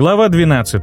Глава 12.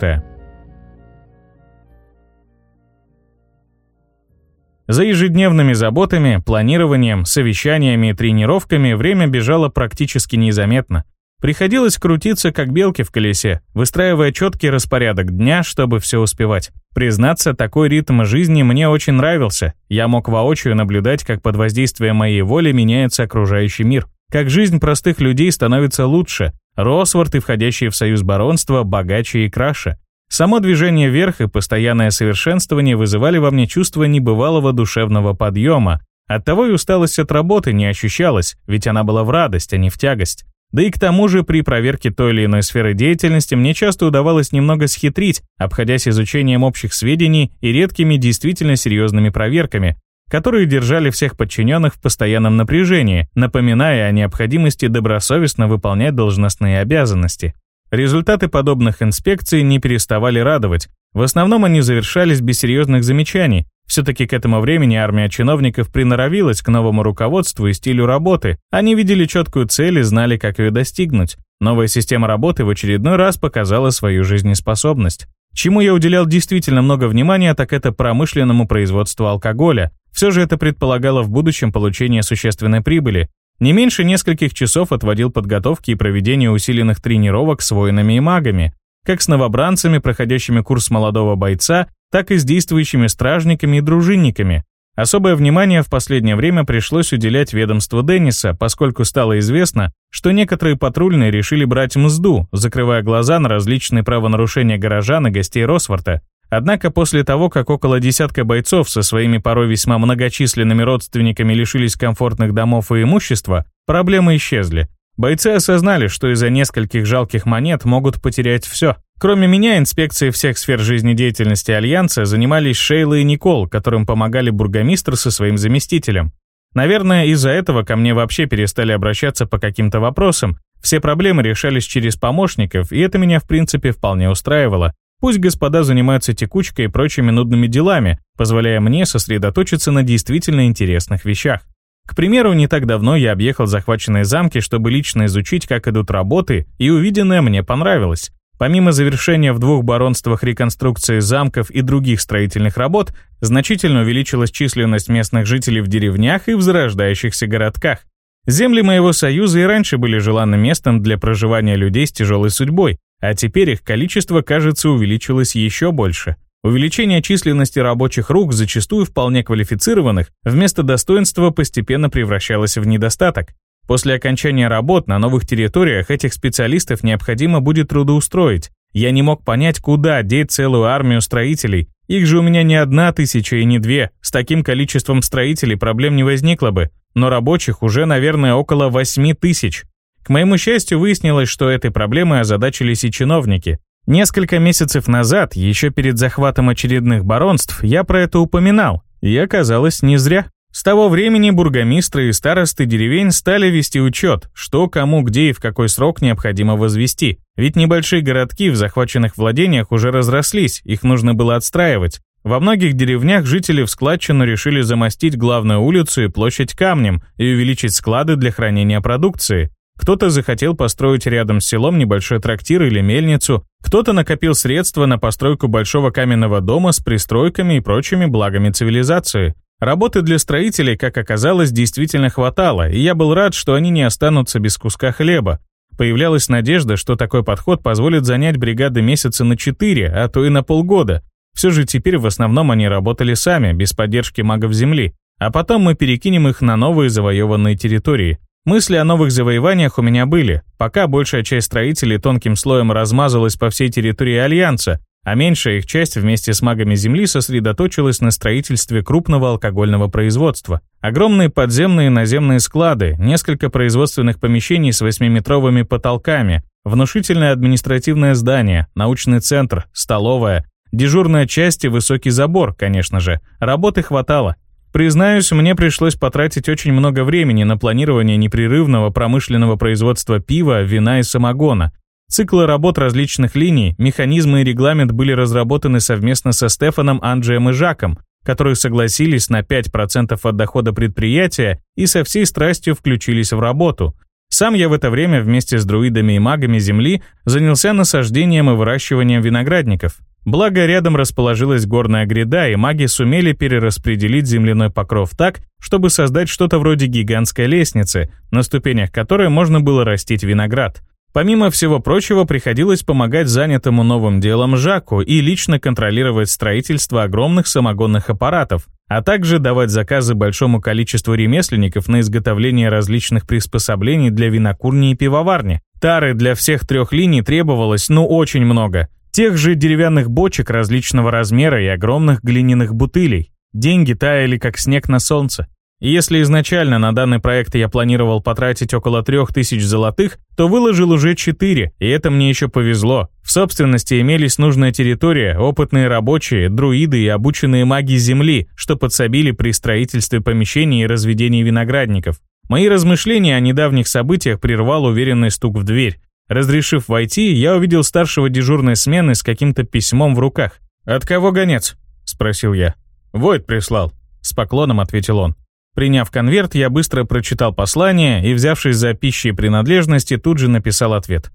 За ежедневными заботами, планированием, совещаниями и тренировками время бежало практически незаметно. Приходилось крутиться, как белки в колесе, выстраивая четкий распорядок дня, чтобы все успевать. Признаться, такой ритм жизни мне очень нравился. Я мог воочию наблюдать, как под воздействием моей воли меняется окружающий мир. Как жизнь простых людей становится лучше, Росворт и входящие в союз баронства богаче и краше. Само движение вверх и постоянное совершенствование вызывали во мне чувство небывалого душевного подъема. Оттого и усталость от работы не ощущалась, ведь она была в радость, а не в тягость. Да и к тому же при проверке той или иной сферы деятельности мне часто удавалось немного схитрить, обходясь изучением общих сведений и редкими действительно серьезными проверками, которые держали всех подчиненных в постоянном напряжении, напоминая о необходимости добросовестно выполнять должностные обязанности. Результаты подобных инспекций не переставали радовать. В основном они завершались без серьезных замечаний. Все-таки к этому времени армия чиновников приноровилась к новому руководству и стилю работы. Они видели четкую цель и знали, как ее достигнуть. Новая система работы в очередной раз показала свою жизнеспособность. Чему я уделял действительно много внимания, так это промышленному производству алкоголя, все же это предполагало в будущем получение существенной прибыли. Не меньше нескольких часов отводил подготовки и проведение усиленных тренировок с воинами и магами, как с новобранцами, проходящими курс молодого бойца, так и с действующими стражниками и дружинниками. Особое внимание в последнее время пришлось уделять ведомству Денниса, поскольку стало известно, что некоторые патрульные решили брать мзду, закрывая глаза на различные правонарушения горожан и гостей Росфорта, Однако после того, как около десятка бойцов со своими порой весьма многочисленными родственниками лишились комфортных домов и имущества, проблемы исчезли. Бойцы осознали, что из-за нескольких жалких монет могут потерять все. Кроме меня, инспекцией всех сфер жизнедеятельности Альянса занимались Шейла и Никол, которым помогали бургомистр со своим заместителем. Наверное, из-за этого ко мне вообще перестали обращаться по каким-то вопросам. Все проблемы решались через помощников, и это меня в принципе вполне устраивало. Пусть господа занимаются текучкой и прочими нудными делами, позволяя мне сосредоточиться на действительно интересных вещах. К примеру, не так давно я объехал захваченные замки, чтобы лично изучить, как идут работы, и увиденное мне понравилось. Помимо завершения в двух баронствах реконструкции замков и других строительных работ, значительно увеличилась численность местных жителей в деревнях и в зарождающихся городках. Земли моего союза и раньше были желанным местом для проживания людей с тяжелой судьбой, а теперь их количество, кажется, увеличилось еще больше. Увеличение численности рабочих рук, зачастую вполне квалифицированных, вместо достоинства постепенно превращалось в недостаток. После окончания работ на новых территориях этих специалистов необходимо будет трудоустроить. Я не мог понять, куда деть целую армию строителей. Их же у меня не одна тысяча и не две. С таким количеством строителей проблем не возникло бы. Но рабочих уже, наверное, около восьми тысяч. К моему счастью, выяснилось, что этой проблемой озадачились и чиновники. Несколько месяцев назад, еще перед захватом очередных баронств, я про это упоминал, и оказалось не зря. С того времени бургомистры и старосты деревень стали вести учет, что кому где и в какой срок необходимо возвести. Ведь небольшие городки в захваченных владениях уже разрослись, их нужно было отстраивать. Во многих деревнях жители в складчину решили замостить главную улицу и площадь камнем и увеличить склады для хранения продукции. Кто-то захотел построить рядом с селом небольшой трактир или мельницу, кто-то накопил средства на постройку большого каменного дома с пристройками и прочими благами цивилизации. Работы для строителей, как оказалось, действительно хватало, и я был рад, что они не останутся без куска хлеба. Появлялась надежда, что такой подход позволит занять бригады месяца на 4, а то и на полгода. Все же теперь в основном они работали сами, без поддержки магов Земли, а потом мы перекинем их на новые завоеванные территории. Мысли о новых завоеваниях у меня были, пока большая часть строителей тонким слоем размазалась по всей территории Альянса, а меньшая их часть вместе с магами Земли сосредоточилась на строительстве крупного алкогольного производства. Огромные подземные и наземные склады, несколько производственных помещений с 8-метровыми потолками, внушительное административное здание, научный центр, столовая, дежурная часть и высокий забор, конечно же. Работы хватало. Признаюсь, мне пришлось потратить очень много времени на планирование непрерывного промышленного производства пива, вина и самогона. Циклы работ различных линий, механизмы и регламент были разработаны совместно со Стефаном, Анджием и Жаком, которые согласились на 5% от дохода предприятия и со всей страстью включились в работу. Сам я в это время вместе с друидами и магами Земли занялся насаждением и выращиванием виноградников. Благо, рядом расположилась горная гряда, и маги сумели перераспределить земляной покров так, чтобы создать что-то вроде гигантской лестницы, на ступенях которой можно было растить виноград. Помимо всего прочего, приходилось помогать занятому новым делом Жаку и лично контролировать строительство огромных самогонных аппаратов, а также давать заказы большому количеству ремесленников на изготовление различных приспособлений для винокурни и пивоварни. Тары для всех трех линий требовалось, ну, очень много. Тех же деревянных бочек различного размера и огромных глиняных бутылей. Деньги таяли, как снег на солнце. Если изначально на данный проект я планировал потратить около 3000 золотых, то выложил уже 4, и это мне еще повезло. В собственности имелись нужная территория, опытные рабочие, друиды и обученные маги Земли, что подсобили при строительстве помещений и разведении виноградников. Мои размышления о недавних событиях прервал уверенный стук в дверь. Разрешив войти, я увидел старшего дежурной смены с каким-то письмом в руках. «От кого гонец?» – спросил я. «Войт прислал», – с поклоном ответил он. Приняв конверт, я быстро прочитал послание и, взявшись за пищи и принадлежности, тут же написал ответ.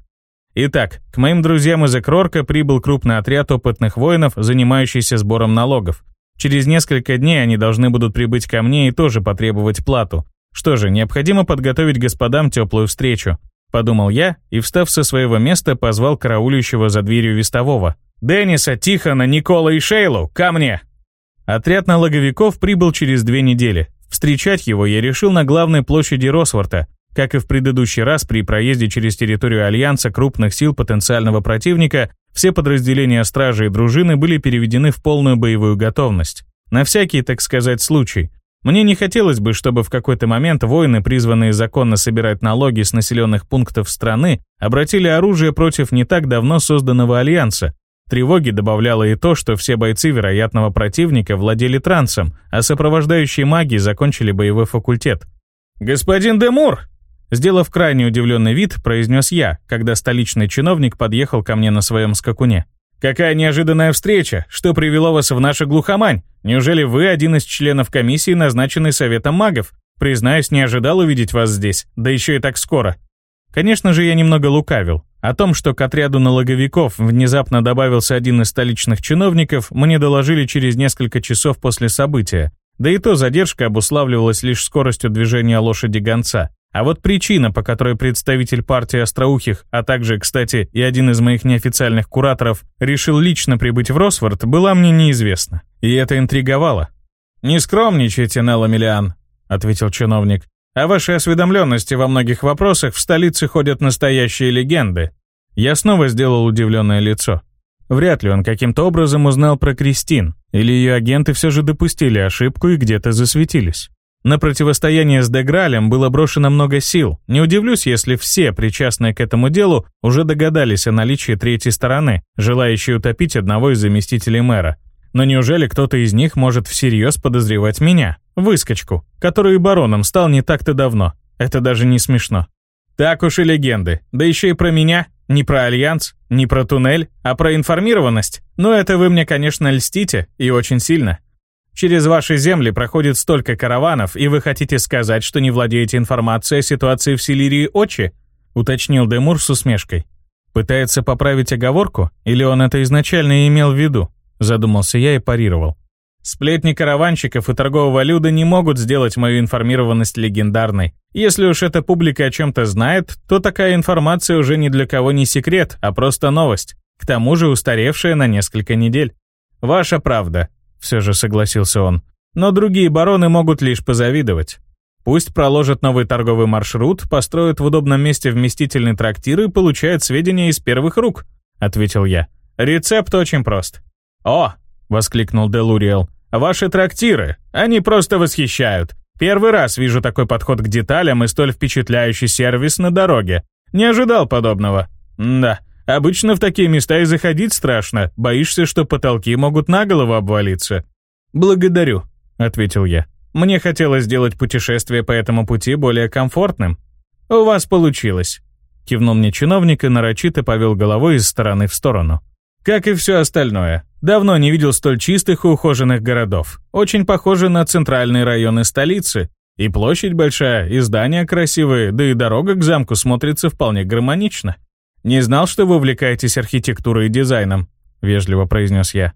Итак, к моим друзьям из Экрорка прибыл крупный отряд опытных воинов, занимающийся сбором налогов. Через несколько дней они должны будут прибыть ко мне и тоже потребовать плату. Что же, необходимо подготовить господам теплую встречу. Подумал я и, встав со своего места, позвал караулющего за дверью вестового. «Денниса, Тихона, Никола и Шейлу, ко мне!» Отряд налоговиков прибыл через две недели. Встречать его я решил на главной площади Росворта. Как и в предыдущий раз при проезде через территорию Альянса крупных сил потенциального противника, все подразделения стражи и дружины были переведены в полную боевую готовность. На всякий, так сказать, случай. Мне не хотелось бы, чтобы в какой-то момент воины, призванные законно собирать налоги с населенных пунктов страны, обратили оружие против не так давно созданного альянса. Тревоги добавляло и то, что все бойцы вероятного противника владели трансом, а сопровождающие маги закончили боевой факультет. «Господин Демур!» Сделав крайне удивленный вид, произнес я, когда столичный чиновник подъехал ко мне на своем скакуне. «Какая неожиданная встреча! Что привело вас в нашу глухомань? Неужели вы один из членов комиссии, назначенный Советом магов? Признаюсь, не ожидал увидеть вас здесь, да еще и так скоро». Конечно же, я немного лукавил. О том, что к отряду налоговиков внезапно добавился один из столичных чиновников, мне доложили через несколько часов после события. Да и то задержка обуславливалась лишь скоростью движения лошади гонца. А вот причина, по которой представитель партии Остроухих, а также, кстати, и один из моих неофициальных кураторов, решил лично прибыть в Росфорд, была мне неизвестна. И это интриговало. «Не скромничайте, Нелла Миллиан», — ответил чиновник. «О вашей осведомленности во многих вопросах в столице ходят настоящие легенды». Я снова сделал удивленное лицо. Вряд ли он каким-то образом узнал про Кристин, или ее агенты все же допустили ошибку и где-то засветились. На противостояние с Дегралем было брошено много сил. Не удивлюсь, если все, причастные к этому делу, уже догадались о наличии третьей стороны, желающей утопить одного из заместителей мэра. Но неужели кто-то из них может всерьез подозревать меня, выскочку, который бароном стал не так-то давно? Это даже не смешно. Так уж и легенды. Да еще и про меня. Не про альянс, не про туннель, а про информированность. Но это вы мне, конечно, льстите, и очень сильно. Через ваши земли проходит столько караванов, и вы хотите сказать, что не владеете информацией о ситуации в Силирии Очи?» — уточнил Демур с усмешкой. «Пытается поправить оговорку? Или он это изначально имел в виду?» — задумался я и парировал. «Сплетни караванщиков и торгового люда не могут сделать мою информированность легендарной. Если уж эта публика о чем-то знает, то такая информация уже ни для кого не секрет, а просто новость. К тому же устаревшая на несколько недель. Ваша правда все же согласился он. Но другие бароны могут лишь позавидовать. Пусть проложат новый торговый маршрут, построят в удобном месте вместительный трактир и получают сведения из первых рук, ответил я. Рецепт очень прост. О, воскликнул Делуриэл. Ваши трактиры, они просто восхищают. Первый раз вижу такой подход к деталям и столь впечатляющий сервис на дороге. Не ожидал подобного. да, Обычно в такие места и заходить страшно, боишься, что потолки могут на голову обвалиться. «Благодарю», — ответил я. «Мне хотелось сделать путешествие по этому пути более комфортным». «У вас получилось», — кивнул мне чиновник и нарочито повел головой из стороны в сторону. Как и все остальное. Давно не видел столь чистых и ухоженных городов. Очень похожи на центральные районы столицы. И площадь большая, и здания красивые, да и дорога к замку смотрится вполне гармонично. Не знал, что вы увлекаетесь архитектурой и дизайном, вежливо произнес я.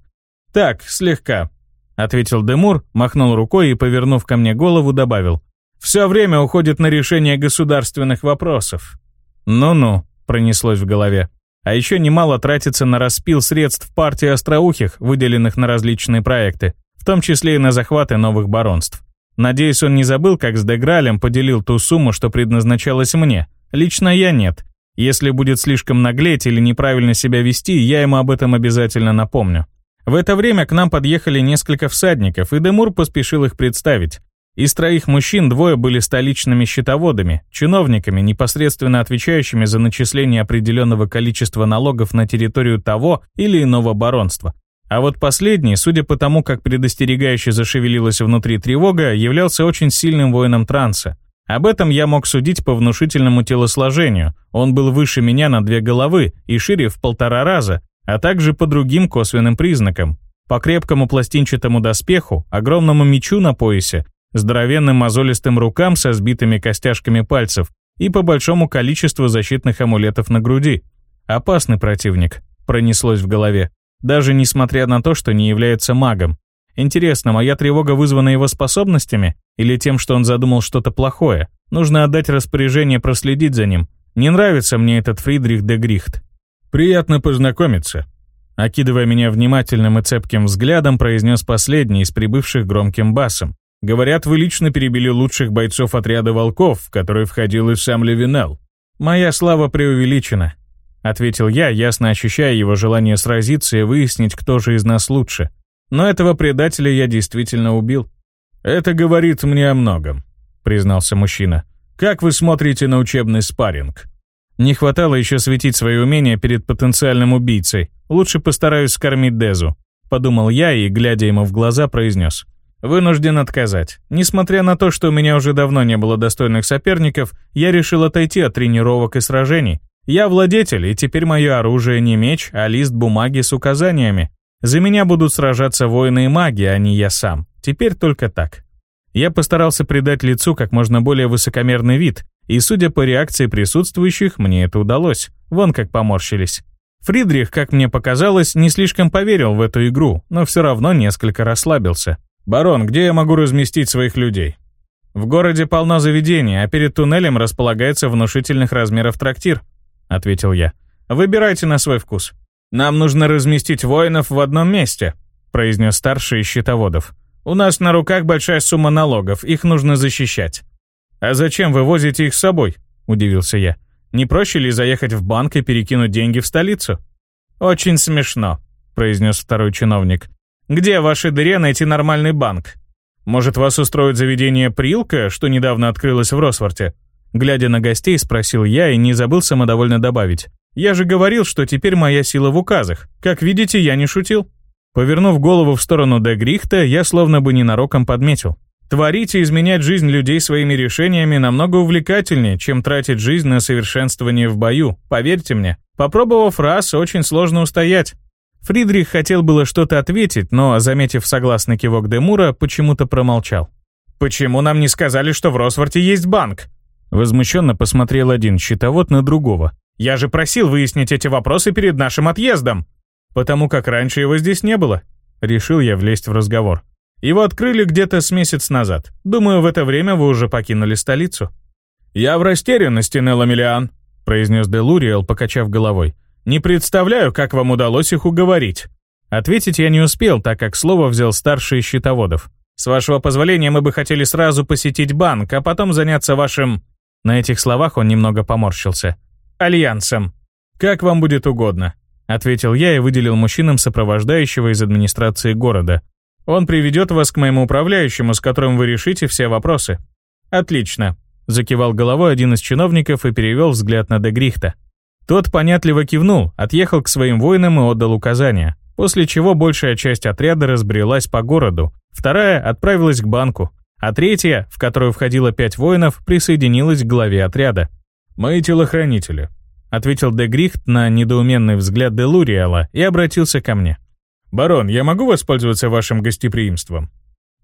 Так, слегка, ответил Демур, махнул рукой и, повернув ко мне голову, добавил. Все время уходит на решение государственных вопросов. Ну-ну, пронеслось в голове. А еще немало тратится на распил средств партии остроухих, выделенных на различные проекты, в том числе и на захваты новых баронств. Надеюсь, он не забыл, как с Дегралем поделил ту сумму, что предназначалась мне. Лично я нет. Если будет слишком наглеть или неправильно себя вести, я ему об этом обязательно напомню. В это время к нам подъехали несколько всадников, и Демур поспешил их представить. Из троих мужчин двое были столичными счетоводами, чиновниками, непосредственно отвечающими за начисление определенного количества налогов на территорию того или иного баронства. А вот последний, судя по тому, как предостерегающе зашевелилась внутри тревога, являлся очень сильным воином транса. Об этом я мог судить по внушительному телосложению. Он был выше меня на две головы и шире в полтора раза, а также по другим косвенным признакам. По крепкому пластинчатому доспеху, огромному мечу на поясе, здоровенным мозолистым рукам со сбитыми костяшками пальцев и по большому количеству защитных амулетов на груди. Опасный противник, пронеслось в голове даже несмотря на то, что не является магом. Интересно, моя тревога вызвана его способностями или тем, что он задумал что-то плохое? Нужно отдать распоряжение проследить за ним. Не нравится мне этот Фридрих де Грихт. Приятно познакомиться. Окидывая меня внимательным и цепким взглядом, произнес последний из прибывших громким басом. Говорят, вы лично перебили лучших бойцов отряда волков, в который входил и сам Левинел. Моя слава преувеличена ответил я, ясно ощущая его желание сразиться и выяснить, кто же из нас лучше. Но этого предателя я действительно убил. Это говорит мне о многом, признался мужчина. Как вы смотрите на учебный спарринг? Не хватало еще светить свои умения перед потенциальным убийцей. Лучше постараюсь скормить Дезу, подумал я и, глядя ему в глаза, произнес. Вынужден отказать. Несмотря на то, что у меня уже давно не было достойных соперников, я решил отойти от тренировок и сражений, я владетель, и теперь мое оружие не меч, а лист бумаги с указаниями. За меня будут сражаться воины и маги, а не я сам. Теперь только так. Я постарался придать лицу как можно более высокомерный вид, и, судя по реакции присутствующих, мне это удалось. Вон как поморщились. Фридрих, как мне показалось, не слишком поверил в эту игру, но все равно несколько расслабился. «Барон, где я могу разместить своих людей?» «В городе полно заведений, а перед туннелем располагается внушительных размеров трактир. — ответил я. «Выбирайте на свой вкус. Нам нужно разместить воинов в одном месте», — произнес старший из счетоводов. «У нас на руках большая сумма налогов, их нужно защищать». «А зачем вы возите их с собой?» — удивился я. «Не проще ли заехать в банк и перекинуть деньги в столицу?» «Очень смешно», — произнес второй чиновник. «Где в вашей дыре найти нормальный банк? Может, вас устроит заведение «Прилка», что недавно открылось в Росфорте?» Глядя на гостей, спросил я и не забыл самодовольно добавить. «Я же говорил, что теперь моя сила в указах. Как видите, я не шутил». Повернув голову в сторону Де Грихта, я словно бы ненароком подметил. Творить и изменять жизнь людей своими решениями намного увлекательнее, чем тратить жизнь на совершенствование в бою, поверьте мне. Попробовав раз, очень сложно устоять. Фридрих хотел было что-то ответить, но, заметив согласный кивок Демура, почему-то промолчал. «Почему нам не сказали, что в Росфорте есть банк?» Возмущенно посмотрел один счетовод на другого. «Я же просил выяснить эти вопросы перед нашим отъездом!» «Потому как раньше его здесь не было». Решил я влезть в разговор. «Его открыли где-то с месяц назад. Думаю, в это время вы уже покинули столицу». «Я в растерянности, Нелла Миллиан», — произнес Делуриэл, покачав головой. «Не представляю, как вам удалось их уговорить». Ответить я не успел, так как слово взял старший счетоводов. «С вашего позволения, мы бы хотели сразу посетить банк, а потом заняться вашим...» На этих словах он немного поморщился. «Альянсом. Как вам будет угодно», — ответил я и выделил мужчинам сопровождающего из администрации города. «Он приведет вас к моему управляющему, с которым вы решите все вопросы». «Отлично», — закивал головой один из чиновников и перевел взгляд на Дегрихта. Тот понятливо кивнул, отъехал к своим воинам и отдал указания, после чего большая часть отряда разбрелась по городу, вторая отправилась к банку, а третья, в которую входило пять воинов, присоединилась к главе отряда. «Мои телохранители», — ответил Дегрихт на недоуменный взгляд Делуриала и обратился ко мне. «Барон, я могу воспользоваться вашим гостеприимством?»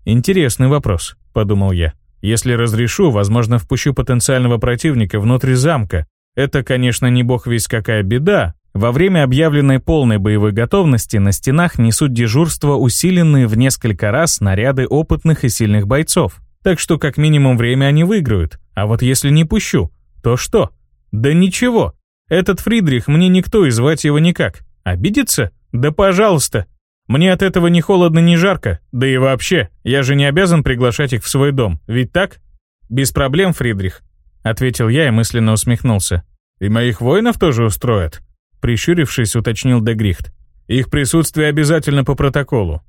«Интересный вопрос», — подумал я. Если разрешу, возможно, впущу потенциального противника внутрь замка. Это, конечно, не бог весь какая беда. Во время объявленной полной боевой готовности на стенах несут дежурство усиленные в несколько раз наряды опытных и сильных бойцов. Так что как минимум время они выиграют. А вот если не пущу, то что? Да ничего. Этот Фридрих, мне никто и звать его никак. Обидится? Да пожалуйста. Мне от этого ни холодно, ни жарко. Да и вообще, я же не обязан приглашать их в свой дом, ведь так? Без проблем, Фридрих, ответил я и мысленно усмехнулся. И моих воинов тоже устроят, прищурившись, уточнил Дегрихт. Их присутствие обязательно по протоколу.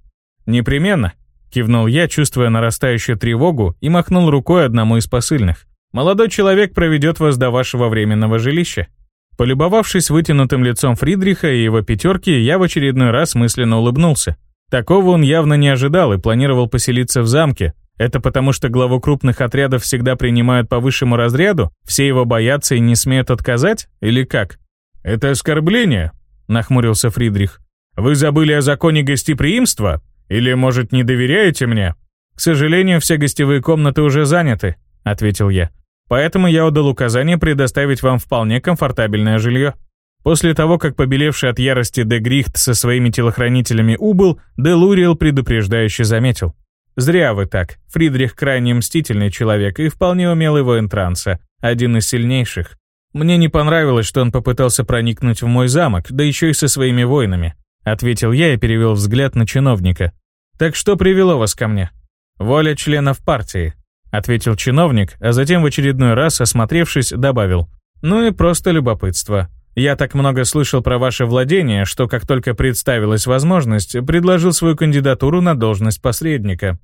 Непременно, кивнул я, чувствуя нарастающую тревогу, и махнул рукой одному из посыльных. Молодой человек проведет вас до вашего временного жилища. Полюбовавшись вытянутым лицом Фридриха и его пятерки, я в очередной раз мысленно улыбнулся. Такого он явно не ожидал и планировал поселиться в замке. Это потому, что главу крупных отрядов всегда принимают по высшему разряду? Все его боятся и не смеют отказать? Или как? «Это оскорбление», — нахмурился Фридрих. «Вы забыли о законе гостеприимства? Или, может, не доверяете мне?» «К сожалению, все гостевые комнаты уже заняты», — ответил я. Поэтому я отдал указание предоставить вам вполне комфортабельное жилье. После того, как побелевший от ярости Де Грихт со своими телохранителями убыл, Де Луриел предупреждающе заметил. «Зря вы так. Фридрих крайне мстительный человек и вполне умелый воин транса, один из сильнейших. Мне не понравилось, что он попытался проникнуть в мой замок, да еще и со своими воинами», ответил я и перевел взгляд на чиновника. «Так что привело вас ко мне?» «Воля членов партии ответил чиновник, а затем в очередной раз, осмотревшись, добавил. «Ну и просто любопытство. Я так много слышал про ваше владение, что как только представилась возможность, предложил свою кандидатуру на должность посредника».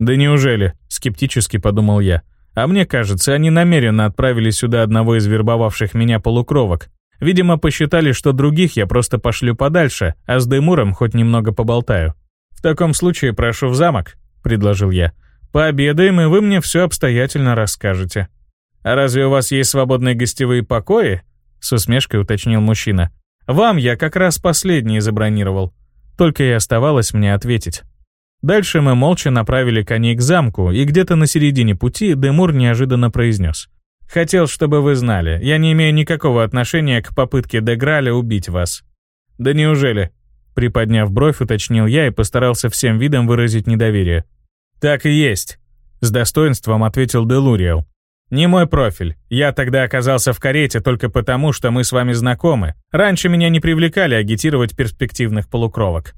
«Да неужели?» — скептически подумал я. «А мне кажется, они намеренно отправили сюда одного из вербовавших меня полукровок. Видимо, посчитали, что других я просто пошлю подальше, а с Демуром хоть немного поболтаю. В таком случае прошу в замок», — предложил я. Пообедаем, и вы мне все обстоятельно расскажете. А разве у вас есть свободные гостевые покои? С усмешкой уточнил мужчина. Вам я как раз последние забронировал. Только и оставалось мне ответить. Дальше мы молча направили коней к замку, и где-то на середине пути Демур неожиданно произнес. «Хотел, чтобы вы знали, я не имею никакого отношения к попытке Деграля убить вас». «Да неужели?» Приподняв бровь, уточнил я и постарался всем видом выразить недоверие. «Так и есть», — с достоинством ответил Делуриэл. «Не мой профиль. Я тогда оказался в карете только потому, что мы с вами знакомы. Раньше меня не привлекали агитировать перспективных полукровок».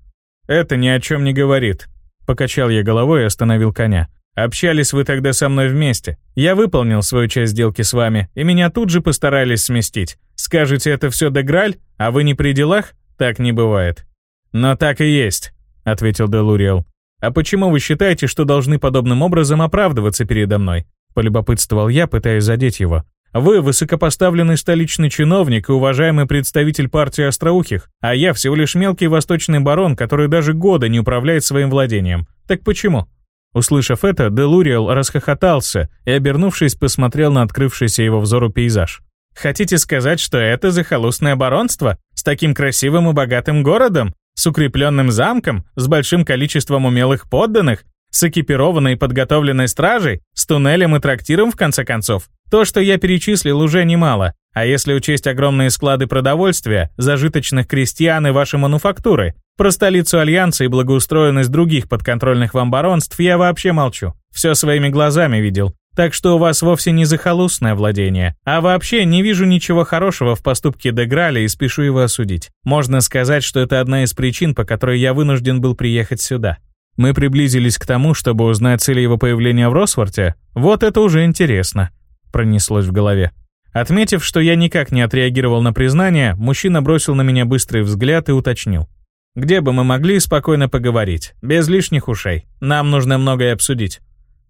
«Это ни о чем не говорит», — покачал я головой и остановил коня. «Общались вы тогда со мной вместе. Я выполнил свою часть сделки с вами, и меня тут же постарались сместить. Скажете, это все Деграль, а вы не при делах? Так не бывает». «Но так и есть», — ответил Делуриэл. «А почему вы считаете, что должны подобным образом оправдываться передо мной?» Полюбопытствовал я, пытаясь задеть его. «Вы высокопоставленный столичный чиновник и уважаемый представитель партии Остроухих, а я всего лишь мелкий восточный барон, который даже года не управляет своим владением. Так почему?» Услышав это, Делуриэл расхохотался и, обернувшись, посмотрел на открывшийся его взору пейзаж. «Хотите сказать, что это захолустное баронство? С таким красивым и богатым городом? С укрепленным замком, с большим количеством умелых подданных, с экипированной и подготовленной стражей, с туннелем и трактиром в конце концов. То, что я перечислил, уже немало. А если учесть огромные склады продовольствия, зажиточных крестьян и ваши мануфактуры, про столицу Альянса и благоустроенность других подконтрольных вам баронств я вообще молчу. Все своими глазами видел. Так что у вас вовсе не захолустное владение. А вообще не вижу ничего хорошего в поступке Деграля и спешу его осудить. Можно сказать, что это одна из причин, по которой я вынужден был приехать сюда. Мы приблизились к тому, чтобы узнать цели его появления в Росворте. Вот это уже интересно. Пронеслось в голове. Отметив, что я никак не отреагировал на признание, мужчина бросил на меня быстрый взгляд и уточнил. «Где бы мы могли спокойно поговорить? Без лишних ушей. Нам нужно многое обсудить».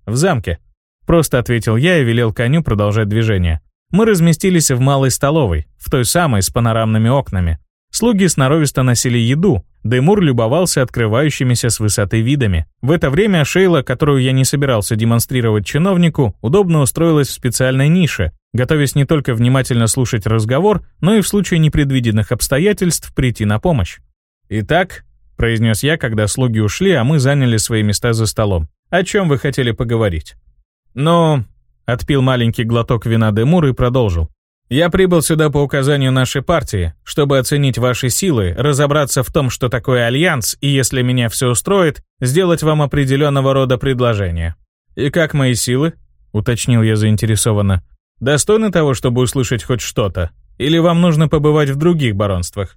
«В замке», Просто ответил я и велел коню продолжать движение. Мы разместились в малой столовой, в той самой с панорамными окнами. Слуги сноровисто носили еду, Демур любовался открывающимися с высоты видами. В это время Шейла, которую я не собирался демонстрировать чиновнику, удобно устроилась в специальной нише, готовясь не только внимательно слушать разговор, но и в случае непредвиденных обстоятельств прийти на помощь. «Итак», — произнес я, когда слуги ушли, а мы заняли свои места за столом, «о чем вы хотели поговорить?» «Ну...» — отпил маленький глоток вина Демур и продолжил. «Я прибыл сюда по указанию нашей партии, чтобы оценить ваши силы, разобраться в том, что такое альянс, и если меня все устроит, сделать вам определенного рода предложение». «И как мои силы?» — уточнил я заинтересованно. «Достойны того, чтобы услышать хоть что-то? Или вам нужно побывать в других баронствах?»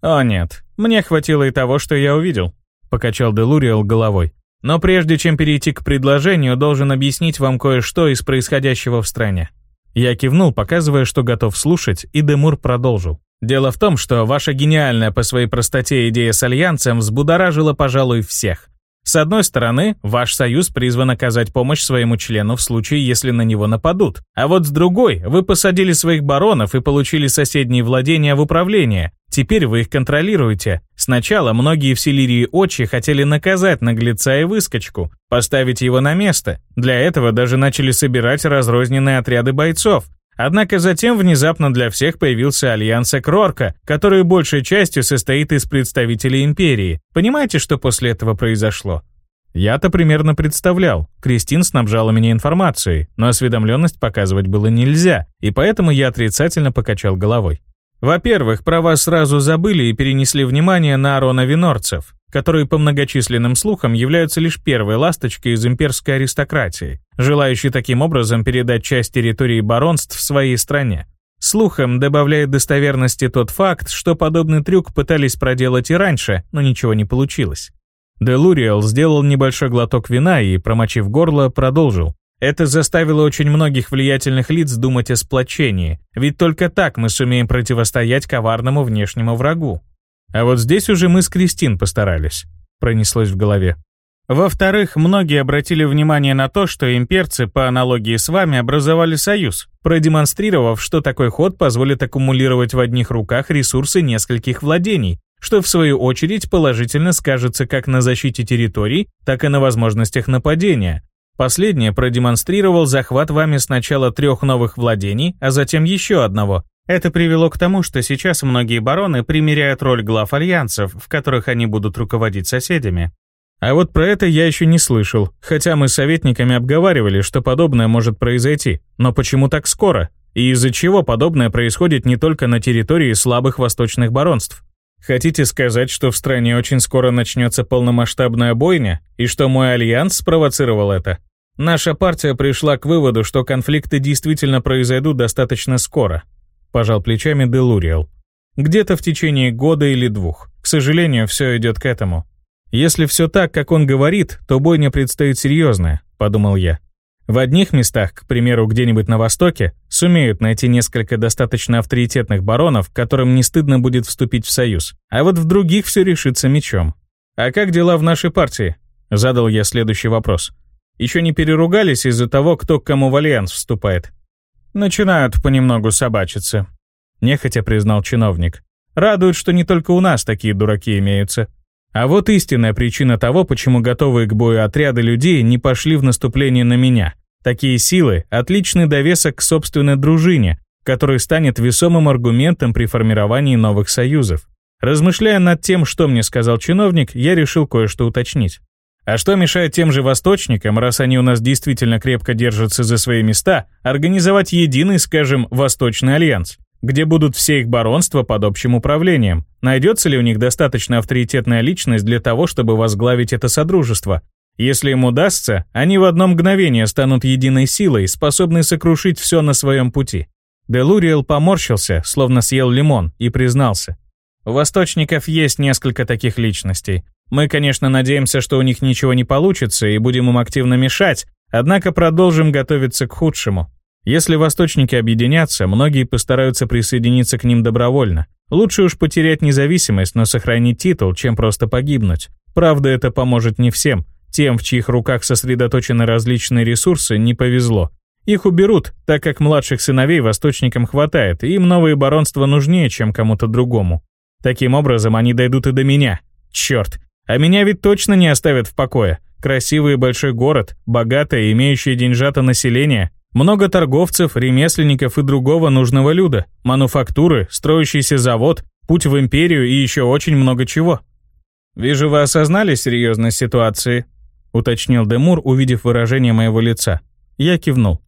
«О нет, мне хватило и того, что я увидел», — покачал Делуриэл головой. «Но прежде чем перейти к предложению, должен объяснить вам кое-что из происходящего в стране». Я кивнул, показывая, что готов слушать, и Демур продолжил. «Дело в том, что ваша гениальная по своей простоте идея с Альянсом взбудоражила, пожалуй, всех. С одной стороны, ваш союз призван оказать помощь своему члену в случае, если на него нападут. А вот с другой, вы посадили своих баронов и получили соседние владения в управление. Теперь вы их контролируете. Сначала многие в Селирии Очи хотели наказать наглеца и выскочку, поставить его на место. Для этого даже начали собирать разрозненные отряды бойцов. Однако затем внезапно для всех появился альянс Экрорка, который большей частью состоит из представителей империи. Понимаете, что после этого произошло? Я-то примерно представлял. Кристин снабжала меня информацией, но осведомленность показывать было нельзя, и поэтому я отрицательно покачал головой. Во-первых, про вас сразу забыли и перенесли внимание на Арона Винорцев которые по многочисленным слухам являются лишь первой ласточкой из имперской аристократии, желающей таким образом передать часть территории баронств своей стране. Слухам добавляет достоверности тот факт, что подобный трюк пытались проделать и раньше, но ничего не получилось. Делуриэл сделал небольшой глоток вина и, промочив горло, продолжил. Это заставило очень многих влиятельных лиц думать о сплочении, ведь только так мы сумеем противостоять коварному внешнему врагу. А вот здесь уже мы с Кристин постарались, пронеслось в голове. Во-вторых, многие обратили внимание на то, что имперцы по аналогии с вами образовали союз, продемонстрировав, что такой ход позволит аккумулировать в одних руках ресурсы нескольких владений, что в свою очередь положительно скажется как на защите территорий, так и на возможностях нападения. Последнее продемонстрировал захват вами сначала трех новых владений, а затем еще одного, это привело к тому, что сейчас многие бароны примеряют роль глав альянсов, в которых они будут руководить соседями. А вот про это я еще не слышал, хотя мы с советниками обговаривали, что подобное может произойти. Но почему так скоро? И из-за чего подобное происходит не только на территории слабых восточных баронств? Хотите сказать, что в стране очень скоро начнется полномасштабная бойня, и что мой альянс спровоцировал это? Наша партия пришла к выводу, что конфликты действительно произойдут достаточно скоро, пожал плечами Делуриэл. Где-то в течение года или двух. К сожалению, все идет к этому. Если все так, как он говорит, то бойня предстоит серьезная, подумал я. В одних местах, к примеру, где-нибудь на Востоке, сумеют найти несколько достаточно авторитетных баронов, которым не стыдно будет вступить в союз. А вот в других все решится мечом. «А как дела в нашей партии?» Задал я следующий вопрос. Еще не переругались из-за того, кто к кому в альянс вступает. Начинают понемногу собачиться. Нехотя признал чиновник. Радует, что не только у нас такие дураки имеются. А вот истинная причина того, почему готовые к бою отряды людей не пошли в наступление на меня. Такие силы – отличный довесок к собственной дружине, который станет весомым аргументом при формировании новых союзов. Размышляя над тем, что мне сказал чиновник, я решил кое-что уточнить. А что мешает тем же восточникам, раз они у нас действительно крепко держатся за свои места, организовать единый, скажем, Восточный Альянс, где будут все их баронства под общим управлением? Найдется ли у них достаточно авторитетная личность для того, чтобы возглавить это содружество? Если им удастся, они в одно мгновение станут единой силой, способной сокрушить все на своем пути. Делуриэл поморщился, словно съел лимон, и признался. У восточников есть несколько таких личностей. Мы, конечно, надеемся, что у них ничего не получится и будем им активно мешать, однако продолжим готовиться к худшему. Если восточники объединятся, многие постараются присоединиться к ним добровольно. Лучше уж потерять независимость, но сохранить титул, чем просто погибнуть. Правда, это поможет не всем. Тем, в чьих руках сосредоточены различные ресурсы, не повезло. Их уберут, так как младших сыновей восточникам хватает, и им новые баронства нужнее, чем кому-то другому. Таким образом, они дойдут и до меня. Черт, а меня ведь точно не оставят в покое. Красивый большой город, богатое, имеющее деньжато население, много торговцев, ремесленников и другого нужного люда, мануфактуры, строящийся завод, путь в империю и еще очень много чего. «Вижу, вы осознали серьезность ситуации», — уточнил Демур, увидев выражение моего лица. Я кивнул.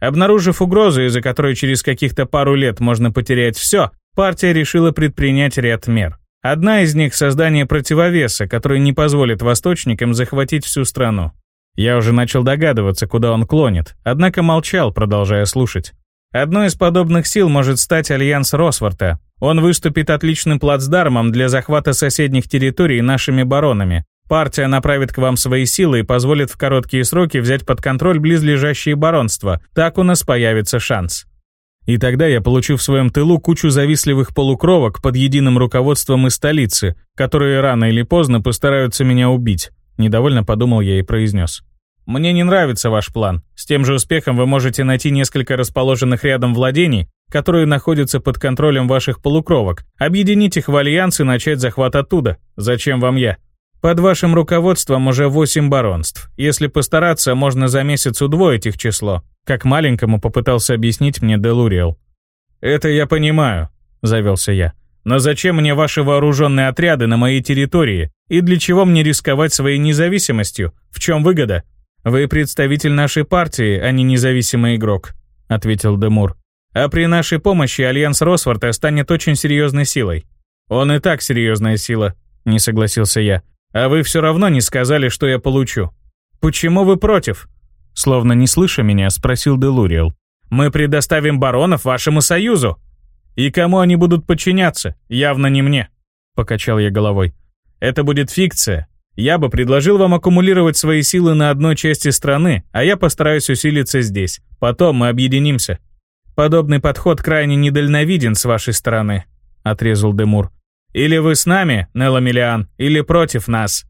Обнаружив угрозу, из-за которой через каких-то пару лет можно потерять все, партия решила предпринять ряд мер. Одна из них — создание противовеса, который не позволит восточникам захватить всю страну. Я уже начал догадываться, куда он клонит, однако молчал, продолжая слушать. Одной из подобных сил может стать Альянс Росворта. Он выступит отличным плацдармом для захвата соседних территорий нашими баронами. Партия направит к вам свои силы и позволит в короткие сроки взять под контроль близлежащие баронства. Так у нас появится шанс. И тогда я получу в своем тылу кучу завистливых полукровок под единым руководством из столицы, которые рано или поздно постараются меня убить. Недовольно подумал я и произнес. Мне не нравится ваш план. С тем же успехом вы можете найти несколько расположенных рядом владений, которые находятся под контролем ваших полукровок, объединить их в альянс и начать захват оттуда. Зачем вам я? Под вашим руководством уже восемь баронств. Если постараться, можно за месяц удвоить их число. Как маленькому попытался объяснить мне Делуриэл. «Это я понимаю», — завелся я. «Но зачем мне ваши вооруженные отряды на моей территории? И для чего мне рисковать своей независимостью? В чем выгода?» «Вы представитель нашей партии, а не независимый игрок», — ответил Демур. «А при нашей помощи Альянс Росфорта станет очень серьезной силой». «Он и так серьезная сила», — не согласился я. «А вы все равно не сказали, что я получу». «Почему вы против?» Словно не слыша меня, спросил Делуриэл. «Мы предоставим баронов вашему союзу». «И кому они будут подчиняться? Явно не мне», — покачал я головой. «Это будет фикция, я бы предложил вам аккумулировать свои силы на одной части страны, а я постараюсь усилиться здесь. Потом мы объединимся. Подобный подход крайне недальновиден с вашей стороны, отрезал Демур. Или вы с нами, Неламелиан, или против нас.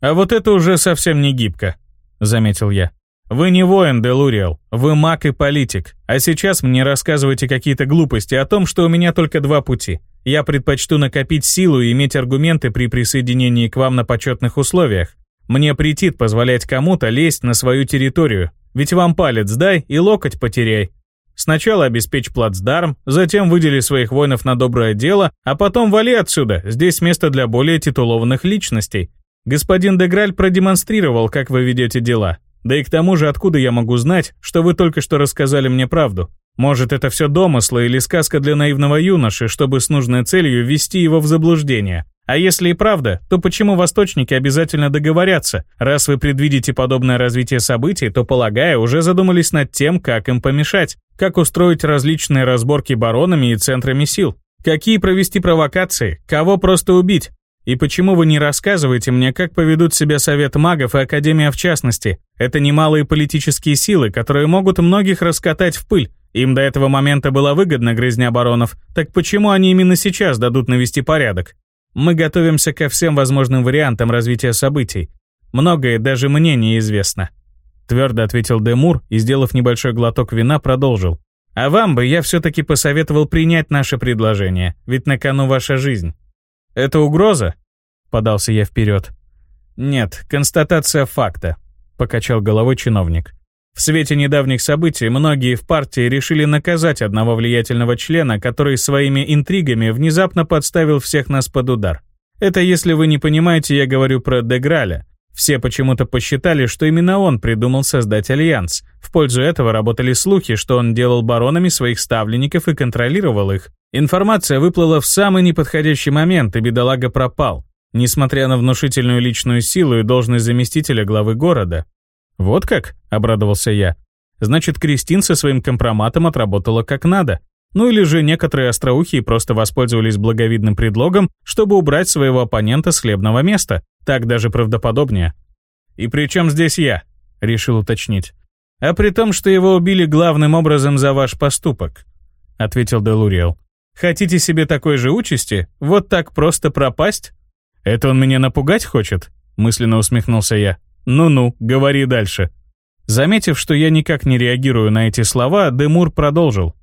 А вот это уже совсем не гибко, заметил я. Вы не воин, Делуриал, вы маг и политик. А сейчас мне рассказывайте какие-то глупости о том, что у меня только два пути. Я предпочту накопить силу и иметь аргументы при присоединении к вам на почетных условиях. Мне претит позволять кому-то лезть на свою территорию, ведь вам палец дай и локоть потеряй. Сначала обеспечь плацдарм, затем выдели своих воинов на доброе дело, а потом вали отсюда, здесь место для более титулованных личностей. Господин Деграль продемонстрировал, как вы ведете дела. Да и к тому же, откуда я могу знать, что вы только что рассказали мне правду? Может, это все домыслы или сказка для наивного юноши, чтобы с нужной целью ввести его в заблуждение. А если и правда, то почему восточники обязательно договорятся? Раз вы предвидите подобное развитие событий, то, полагаю, уже задумались над тем, как им помешать, как устроить различные разборки баронами и центрами сил, какие провести провокации, кого просто убить. И почему вы не рассказываете мне, как поведут себя Совет магов и Академия в частности? Это немалые политические силы, которые могут многих раскатать в пыль, им до этого момента была выгодна грызня баронов, так почему они именно сейчас дадут навести порядок? Мы готовимся ко всем возможным вариантам развития событий. Многое даже мне неизвестно. Твердо ответил Демур и, сделав небольшой глоток вина, продолжил. А вам бы я все-таки посоветовал принять наше предложение, ведь на кону ваша жизнь. Это угроза? Подался я вперед. Нет, констатация факта, покачал головой чиновник. В свете недавних событий многие в партии решили наказать одного влиятельного члена, который своими интригами внезапно подставил всех нас под удар. Это если вы не понимаете, я говорю про Деграля. Все почему-то посчитали, что именно он придумал создать альянс. В пользу этого работали слухи, что он делал баронами своих ставленников и контролировал их. Информация выплыла в самый неподходящий момент, и бедолага пропал. Несмотря на внушительную личную силу и должность заместителя главы города, «Вот как?» — обрадовался я. «Значит, Кристин со своим компроматом отработала как надо. Ну или же некоторые остроухие просто воспользовались благовидным предлогом, чтобы убрать своего оппонента с хлебного места. Так даже правдоподобнее». «И при чем здесь я?» — решил уточнить. «А при том, что его убили главным образом за ваш поступок», — ответил Делуриэл. «Хотите себе такой же участи? Вот так просто пропасть?» «Это он меня напугать хочет?» — мысленно усмехнулся я. «Ну-ну, говори дальше». Заметив, что я никак не реагирую на эти слова, Демур продолжил.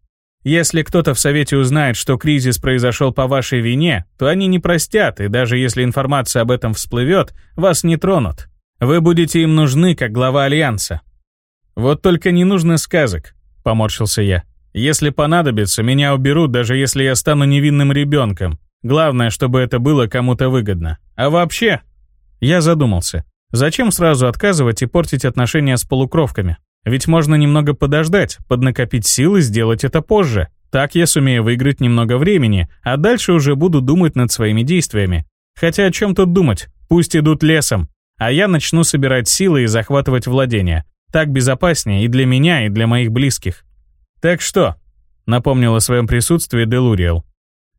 «Если кто-то в Совете узнает, что кризис произошел по вашей вине, то они не простят, и даже если информация об этом всплывет, вас не тронут. Вы будете им нужны, как глава Альянса». «Вот только не нужно сказок», — поморщился я. «Если понадобится, меня уберут, даже если я стану невинным ребенком. Главное, чтобы это было кому-то выгодно. А вообще...» Я задумался. Зачем сразу отказывать и портить отношения с полукровками? Ведь можно немного подождать, поднакопить силы, сделать это позже. Так я сумею выиграть немного времени, а дальше уже буду думать над своими действиями. Хотя о чем тут думать? Пусть идут лесом. А я начну собирать силы и захватывать владения. Так безопаснее и для меня, и для моих близких. Так что, напомнил о своем присутствии Делуриэл.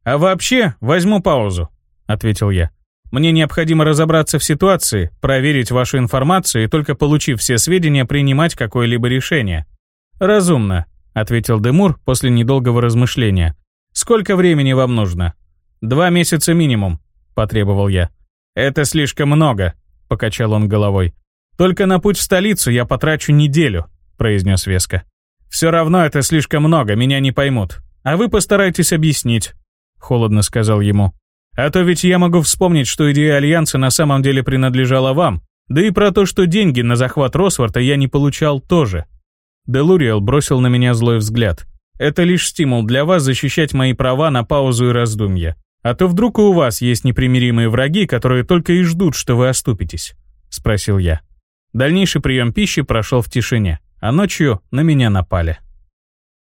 А вообще, возьму паузу, ответил я. Мне необходимо разобраться в ситуации, проверить вашу информацию и только получив все сведения, принимать какое-либо решение. Разумно, ответил Демур после недолгого размышления. Сколько времени вам нужно? Два месяца минимум, потребовал я. Это слишком много, покачал он головой. Только на путь в столицу я потрачу неделю, произнес веско. Все равно это слишком много, меня не поймут. А вы постарайтесь объяснить, холодно сказал ему. А то ведь я могу вспомнить, что идея Альянса на самом деле принадлежала вам, да и про то, что деньги на захват Росворта я не получал тоже. Делуриэл бросил на меня злой взгляд. Это лишь стимул для вас защищать мои права на паузу и раздумья. А то вдруг и у вас есть непримиримые враги, которые только и ждут, что вы оступитесь?» — спросил я. Дальнейший прием пищи прошел в тишине, а ночью на меня напали.